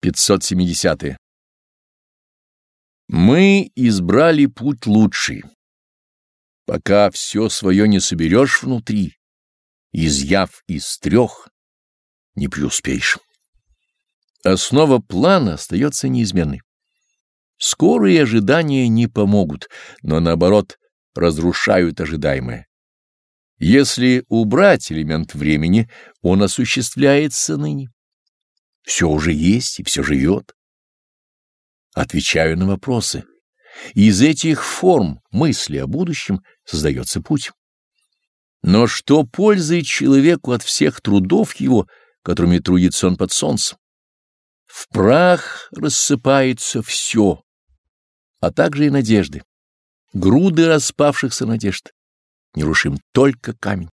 570. -е. Мы избрали путь лучший. Пока все свое не соберешь внутри, изъяв из трех, не преуспеешь. Основа плана остается неизменной. Скорые ожидания не помогут, но наоборот разрушают ожидаемое. Если убрать элемент времени, он осуществляется ныне. Все уже есть и все живет. Отвечаю на вопросы. Из этих форм мысли о будущем создается путь. Но что пользы человеку от всех трудов его, которыми трудится он под солнцем? В прах рассыпается все, а также и надежды, груды распавшихся надежд. Нерушим только камень.